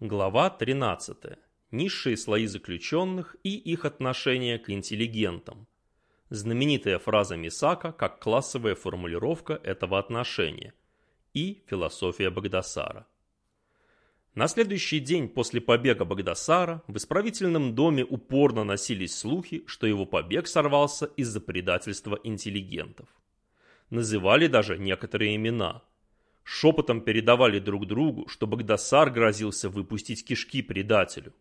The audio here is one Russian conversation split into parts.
Глава 13. Низшие слои заключенных и их отношение к интеллигентам. Знаменитая фраза Мисака как классовая формулировка этого отношения. И философия Багдасара. На следующий день после побега Багдасара в исправительном доме упорно носились слухи, что его побег сорвался из-за предательства интеллигентов. Называли даже некоторые имена – шепотом передавали друг другу, что Багдасар грозился выпустить кишки предателю.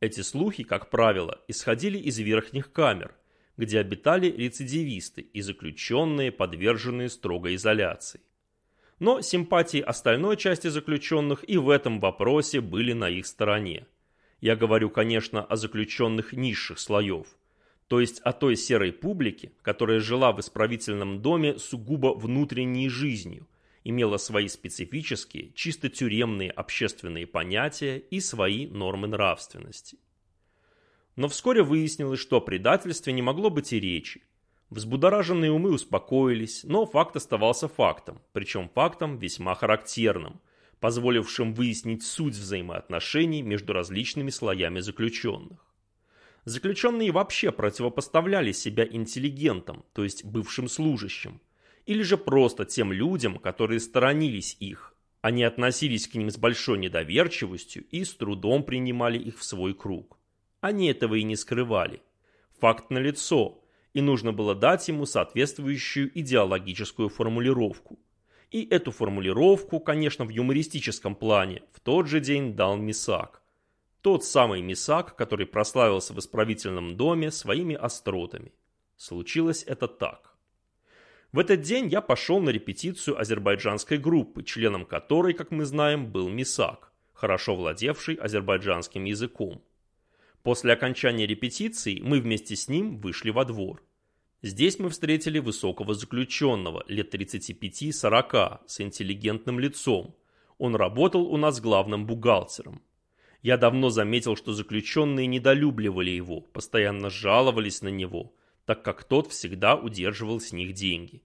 Эти слухи, как правило, исходили из верхних камер, где обитали рецидивисты и заключенные, подверженные строгой изоляции. Но симпатии остальной части заключенных и в этом вопросе были на их стороне. Я говорю, конечно, о заключенных низших слоев, то есть о той серой публике, которая жила в исправительном доме сугубо внутренней жизнью – имела свои специфические, чисто тюремные общественные понятия и свои нормы нравственности. Но вскоре выяснилось, что о предательстве не могло быть и речи. Взбудораженные умы успокоились, но факт оставался фактом, причем фактом весьма характерным, позволившим выяснить суть взаимоотношений между различными слоями заключенных. Заключенные вообще противопоставляли себя интеллигентам, то есть бывшим служащим, или же просто тем людям, которые сторонились их. Они относились к ним с большой недоверчивостью и с трудом принимали их в свой круг. Они этого и не скрывали. Факт налицо, и нужно было дать ему соответствующую идеологическую формулировку. И эту формулировку, конечно, в юмористическом плане, в тот же день дал Мисак. Тот самый Мисак, который прославился в исправительном доме своими остротами. Случилось это так. В этот день я пошел на репетицию азербайджанской группы, членом которой, как мы знаем, был Мисак, хорошо владевший азербайджанским языком. После окончания репетиции мы вместе с ним вышли во двор. Здесь мы встретили высокого заключенного, лет 35-40, с интеллигентным лицом. Он работал у нас главным бухгалтером. Я давно заметил, что заключенные недолюбливали его, постоянно жаловались на него, так как тот всегда удерживал с них деньги.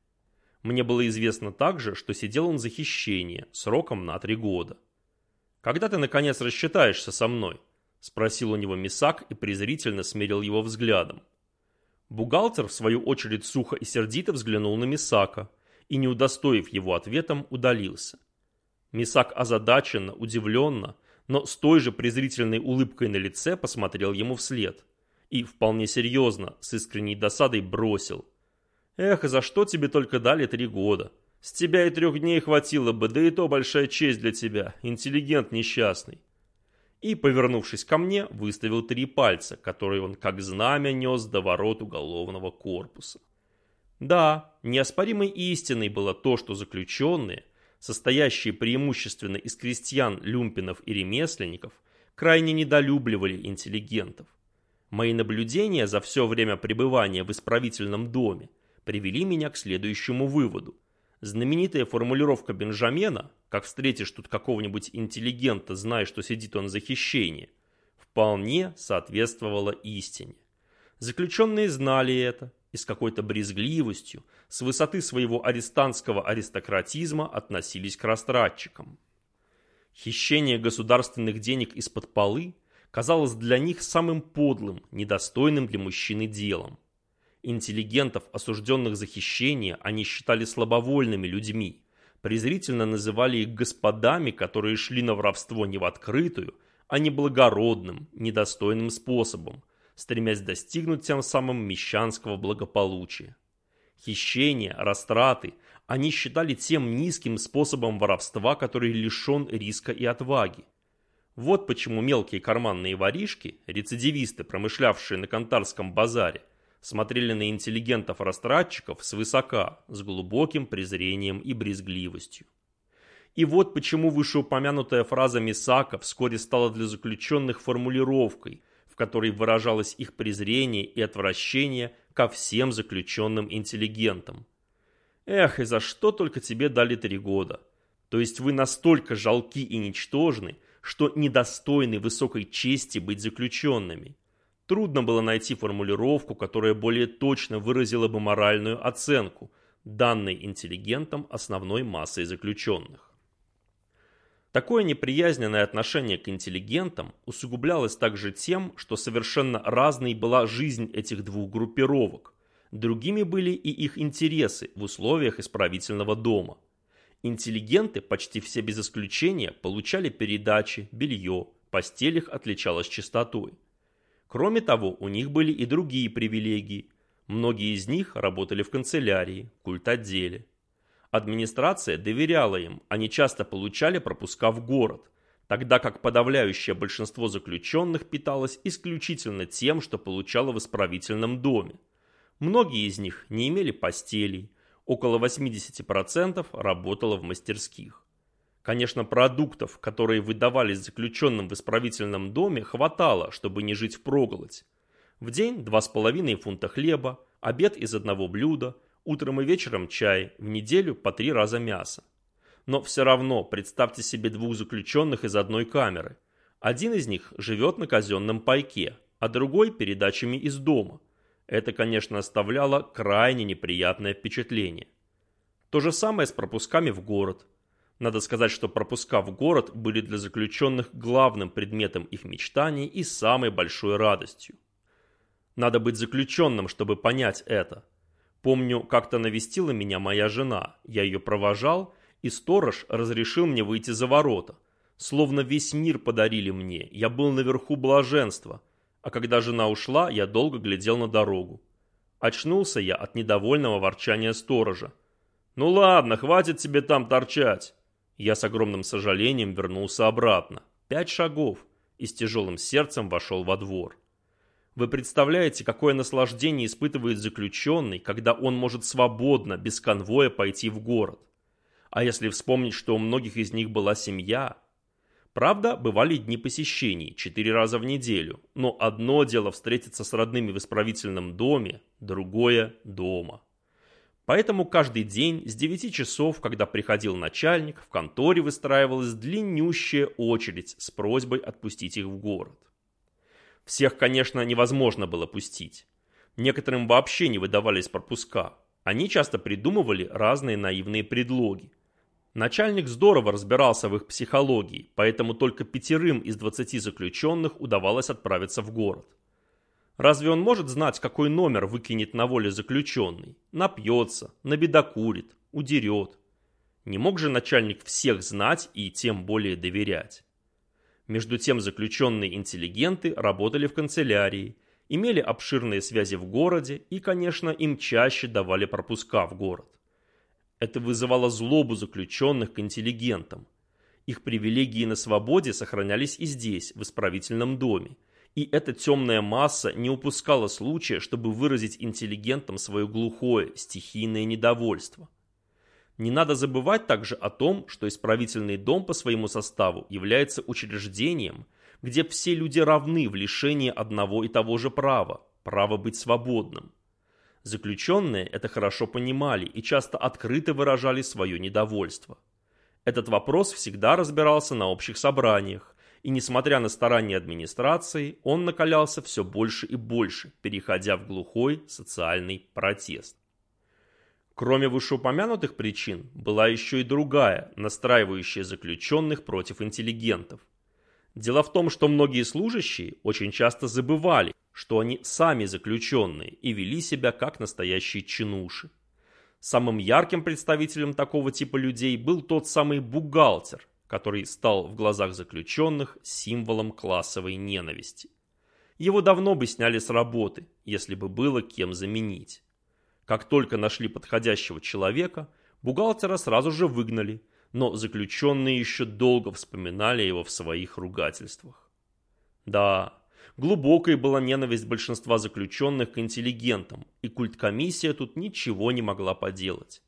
Мне было известно также, что сидел он за хищение сроком на три года. «Когда ты, наконец, рассчитаешься со мной?» – спросил у него Мисак и презрительно смерил его взглядом. Бухгалтер, в свою очередь, сухо и сердито взглянул на Мисака и, не удостоив его ответом, удалился. Мисак озадаченно, удивленно, но с той же презрительной улыбкой на лице посмотрел ему вслед и, вполне серьезно, с искренней досадой бросил. Эх, за что тебе только дали три года? С тебя и трех дней хватило бы, да и то большая честь для тебя, интеллигент несчастный. И, повернувшись ко мне, выставил три пальца, которые он как знамя нес до ворот уголовного корпуса. Да, неоспоримой истиной было то, что заключенные, состоящие преимущественно из крестьян, люмпинов и ремесленников, крайне недолюбливали интеллигентов. Мои наблюдения за все время пребывания в исправительном доме – привели меня к следующему выводу. Знаменитая формулировка Бенджамена «как встретишь тут какого-нибудь интеллигента, зная, что сидит он за хищение», вполне соответствовала истине. Заключенные знали это и с какой-то брезгливостью, с высоты своего арестантского аристократизма относились к растратчикам. Хищение государственных денег из-под полы казалось для них самым подлым, недостойным для мужчины делом. Интеллигентов, осужденных за хищение, они считали слабовольными людьми, презрительно называли их господами, которые шли на воровство не в открытую, а не благородным, недостойным способом, стремясь достигнуть тем самым мещанского благополучия. Хищение, растраты они считали тем низким способом воровства, который лишен риска и отваги. Вот почему мелкие карманные воришки, рецидивисты, промышлявшие на Кантарском базаре, смотрели на интеллигентов-растратчиков свысока, с глубоким презрением и брезгливостью. И вот почему вышеупомянутая фраза Мисака вскоре стала для заключенных формулировкой, в которой выражалось их презрение и отвращение ко всем заключенным интеллигентам. Эх, и за что только тебе дали три года? То есть вы настолько жалки и ничтожны, что недостойны высокой чести быть заключенными. Трудно было найти формулировку, которая более точно выразила бы моральную оценку, данной интеллигентам основной массой заключенных. Такое неприязненное отношение к интеллигентам усугублялось также тем, что совершенно разной была жизнь этих двух группировок. Другими были и их интересы в условиях исправительного дома. Интеллигенты почти все без исключения получали передачи, белье, постель их отличалась чистотой. Кроме того, у них были и другие привилегии. Многие из них работали в канцелярии, культотделе. Администрация доверяла им, они часто получали пропуска в город, тогда как подавляющее большинство заключенных питалось исключительно тем, что получало в исправительном доме. Многие из них не имели постелей, около 80% работало в мастерских. Конечно, продуктов, которые выдавались заключенным в исправительном доме, хватало, чтобы не жить впроголодь. В день 2,5 фунта хлеба, обед из одного блюда – Утром и вечером чай, в неделю по три раза мясо. Но все равно представьте себе двух заключенных из одной камеры. Один из них живет на казенном пайке, а другой передачами из дома. Это, конечно, оставляло крайне неприятное впечатление. То же самое с пропусками в город. Надо сказать, что пропуска в город были для заключенных главным предметом их мечтаний и самой большой радостью. Надо быть заключенным, чтобы понять это. Помню, как-то навестила меня моя жена, я ее провожал, и сторож разрешил мне выйти за ворота. Словно весь мир подарили мне, я был наверху блаженства. А когда жена ушла, я долго глядел на дорогу. Очнулся я от недовольного ворчания сторожа. «Ну ладно, хватит тебе там торчать!» Я с огромным сожалением вернулся обратно. Пять шагов и с тяжелым сердцем вошел во двор. Вы представляете, какое наслаждение испытывает заключенный, когда он может свободно, без конвоя пойти в город. А если вспомнить, что у многих из них была семья... Правда, бывали дни посещений, четыре раза в неделю, но одно дело встретиться с родными в исправительном доме, другое – дома. Поэтому каждый день с 9 часов, когда приходил начальник, в конторе выстраивалась длиннющая очередь с просьбой отпустить их в город. Всех, конечно, невозможно было пустить. Некоторым вообще не выдавались пропуска. Они часто придумывали разные наивные предлоги. Начальник здорово разбирался в их психологии, поэтому только пятерым из двадцати заключенных удавалось отправиться в город. Разве он может знать, какой номер выкинет на воле заключенный? Напьется, набедокурит, удерет. Не мог же начальник всех знать и тем более доверять. Между тем заключенные интеллигенты работали в канцелярии, имели обширные связи в городе и, конечно, им чаще давали пропуска в город. Это вызывало злобу заключенных к интеллигентам. Их привилегии на свободе сохранялись и здесь, в исправительном доме. И эта темная масса не упускала случая, чтобы выразить интеллигентам свое глухое, стихийное недовольство – не надо забывать также о том, что исправительный дом по своему составу является учреждением, где все люди равны в лишении одного и того же права – права быть свободным. Заключенные это хорошо понимали и часто открыто выражали свое недовольство. Этот вопрос всегда разбирался на общих собраниях, и несмотря на старания администрации, он накалялся все больше и больше, переходя в глухой социальный протест. Кроме вышеупомянутых причин, была еще и другая, настраивающая заключенных против интеллигентов. Дело в том, что многие служащие очень часто забывали, что они сами заключенные и вели себя как настоящие чинуши. Самым ярким представителем такого типа людей был тот самый бухгалтер, который стал в глазах заключенных символом классовой ненависти. Его давно бы сняли с работы, если бы было кем заменить. Как только нашли подходящего человека, бухгалтера сразу же выгнали, но заключенные еще долго вспоминали его в своих ругательствах. Да, глубокой была ненависть большинства заключенных к интеллигентам, и культкомиссия тут ничего не могла поделать.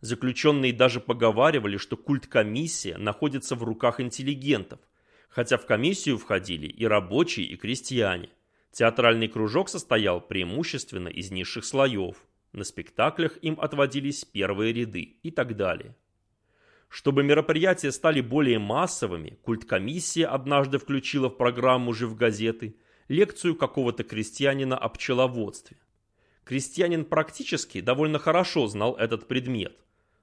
Заключенные даже поговаривали, что культкомиссия находится в руках интеллигентов, хотя в комиссию входили и рабочие, и крестьяне. Театральный кружок состоял преимущественно из низших слоев – на спектаклях им отводились первые ряды и так далее. Чтобы мероприятия стали более массовыми, культкомиссия однажды включила в программу «Жив газеты» лекцию какого-то крестьянина о пчеловодстве. Крестьянин практически довольно хорошо знал этот предмет.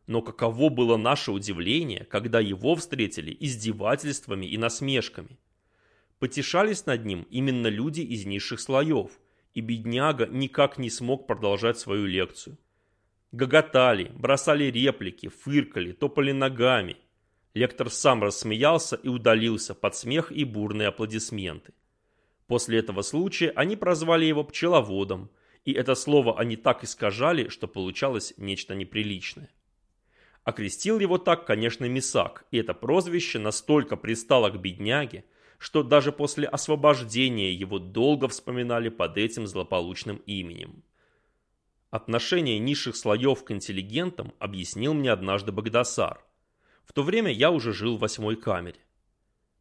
Но каково было наше удивление, когда его встретили издевательствами и насмешками. Потешались над ним именно люди из низших слоев, и бедняга никак не смог продолжать свою лекцию. Гоготали, бросали реплики, фыркали, топали ногами. Лектор сам рассмеялся и удалился под смех и бурные аплодисменты. После этого случая они прозвали его пчеловодом, и это слово они так искажали, что получалось нечто неприличное. Окрестил его так, конечно, Мисак, и это прозвище настолько пристало к бедняге, что даже после освобождения его долго вспоминали под этим злополучным именем. Отношение низших слоев к интеллигентам объяснил мне однажды Багдасар. В то время я уже жил в восьмой камере.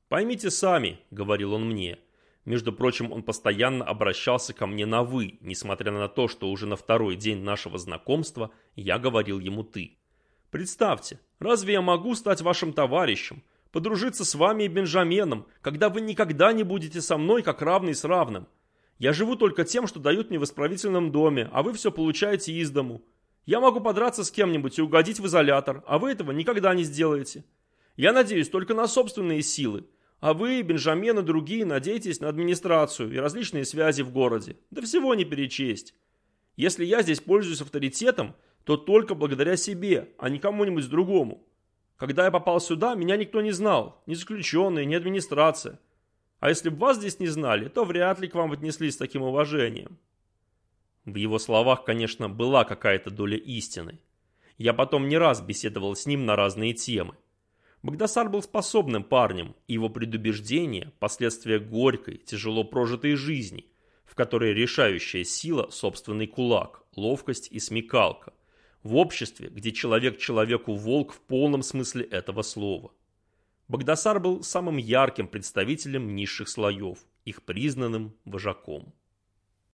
«Поймите сами», — говорил он мне, — между прочим, он постоянно обращался ко мне на «вы», несмотря на то, что уже на второй день нашего знакомства я говорил ему «ты». Представьте, разве я могу стать вашим товарищем, подружиться с вами и Бенджаменом, когда вы никогда не будете со мной как равный с равным? Я живу только тем, что дают мне в исправительном доме, а вы все получаете из дому. Я могу подраться с кем-нибудь и угодить в изолятор, а вы этого никогда не сделаете. Я надеюсь только на собственные силы, а вы, Бенджамен и другие, надеетесь на администрацию и различные связи в городе. Да всего не перечесть. Если я здесь пользуюсь авторитетом, то только благодаря себе, а не кому-нибудь другому. Когда я попал сюда, меня никто не знал, ни заключенные, ни администрация. А если бы вас здесь не знали, то вряд ли к вам отнеслись с таким уважением. В его словах, конечно, была какая-то доля истины. Я потом не раз беседовал с ним на разные темы. Багдасар был способным парнем, и его предубеждение – последствия горькой, тяжело прожитой жизни, в которой решающая сила – собственный кулак, ловкость и смекалка, в обществе, где человек человеку волк в полном смысле этого слова. Багдасар был самым ярким представителем низших слоев, их признанным вожаком.